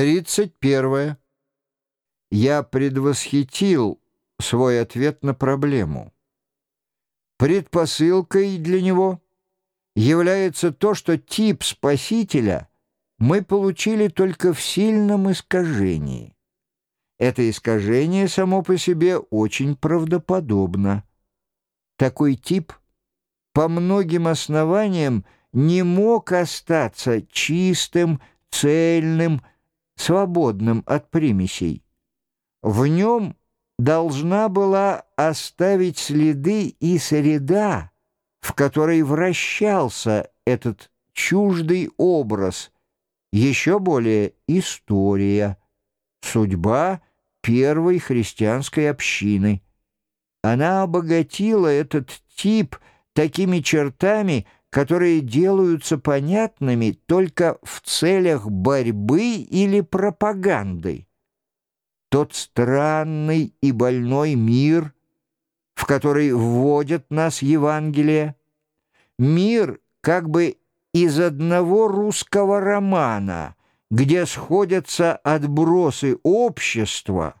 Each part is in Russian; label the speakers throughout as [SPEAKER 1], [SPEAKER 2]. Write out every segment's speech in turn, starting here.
[SPEAKER 1] 31. Я предвосхитил свой ответ на проблему. Предпосылкой для него является то, что тип спасителя мы получили только в сильном искажении. Это искажение само по себе очень правдоподобно. Такой тип по многим основаниям не мог остаться чистым, цельным, свободным от примесей. В нем должна была оставить следы и среда, в которой вращался этот чуждый образ, еще более история, судьба первой христианской общины. Она обогатила этот тип такими чертами, которые делаются понятными только в целях борьбы или пропаганды. Тот странный и больной мир, в который вводят нас Евангелие, мир как бы из одного русского романа, где сходятся отбросы общества,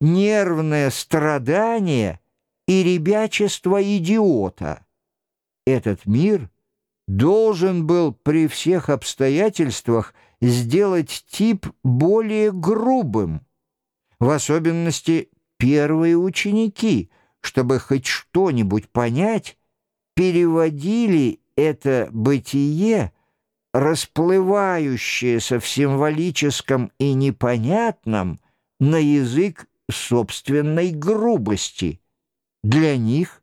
[SPEAKER 1] нервное страдание и ребячество идиота. Этот мир — должен был при всех обстоятельствах сделать тип более грубым. В особенности первые ученики, чтобы хоть что-нибудь понять, переводили это бытие, расплывающееся в символическом и непонятном, на язык собственной грубости. Для них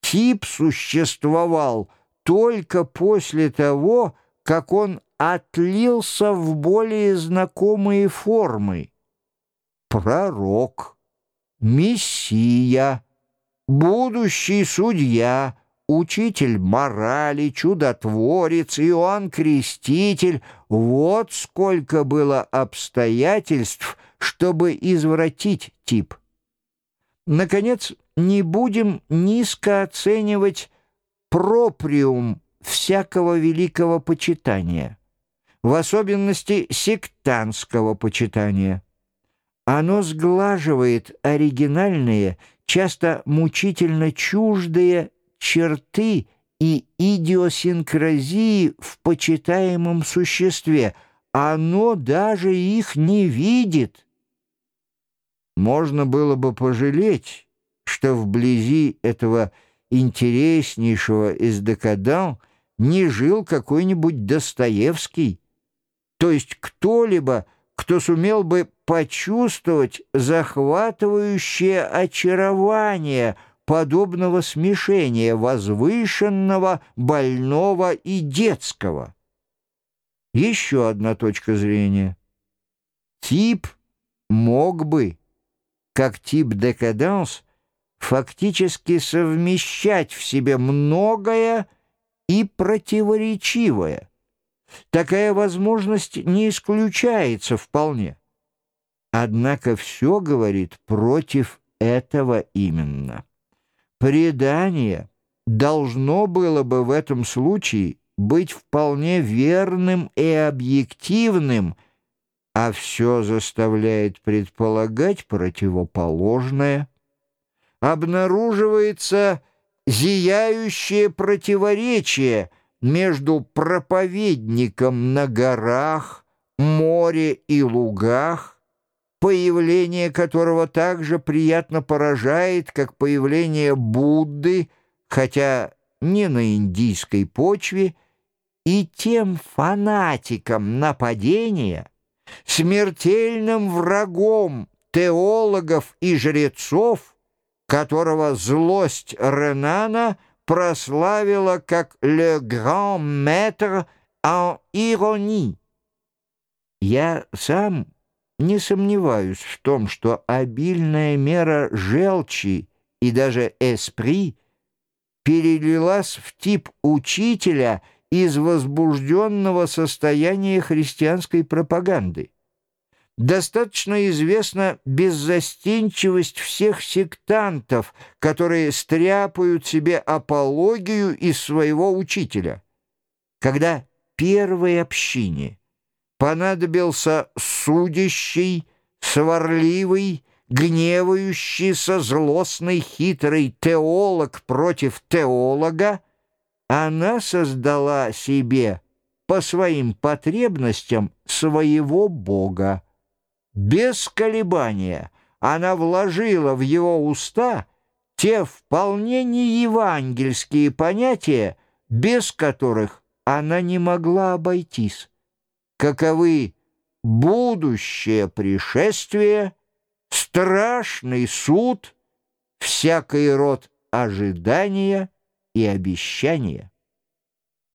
[SPEAKER 1] тип существовал – только после того, как он отлился в более знакомые формы. Пророк, мессия, будущий судья, учитель морали, чудотворец, Иоанн Креститель — вот сколько было обстоятельств, чтобы извратить тип. Наконец, не будем низко оценивать проприум всякого великого почитания, в особенности сектантского почитания. Оно сглаживает оригинальные, часто мучительно чуждые черты и идиосинкразии в почитаемом существе. Оно даже их не видит. Можно было бы пожалеть, что вблизи этого интереснейшего из декадан не жил какой-нибудь Достоевский, то есть кто-либо, кто сумел бы почувствовать захватывающее очарование подобного смешения возвышенного, больного и детского. Еще одна точка зрения. Тип мог бы, как тип декаданс, фактически совмещать в себе многое и противоречивое. Такая возможность не исключается вполне. Однако все говорит против этого именно. Предание должно было бы в этом случае быть вполне верным и объективным, а все заставляет предполагать противоположное – обнаруживается зияющее противоречие между проповедником на горах, море и лугах, появление которого также приятно поражает, как появление Будды, хотя не на индийской почве, и тем фанатиком нападения, смертельным врагом теологов и жрецов, которого злость Ренана прославила как «le grand maître en ironie». Я сам не сомневаюсь в том, что обильная мера желчи и даже эспри перелилась в тип учителя из возбужденного состояния христианской пропаганды. Достаточно известна беззастенчивость всех сектантов, которые стряпают себе апологию из своего учителя. Когда первой общине понадобился судящий, сварливый, гневающийся, злостный, хитрый теолог против теолога, она создала себе по своим потребностям своего Бога. Без колебания она вложила в его уста те вполне не евангельские понятия, без которых она не могла обойтись. Каковы будущее пришествие, страшный суд, всякий род ожидания и обещания.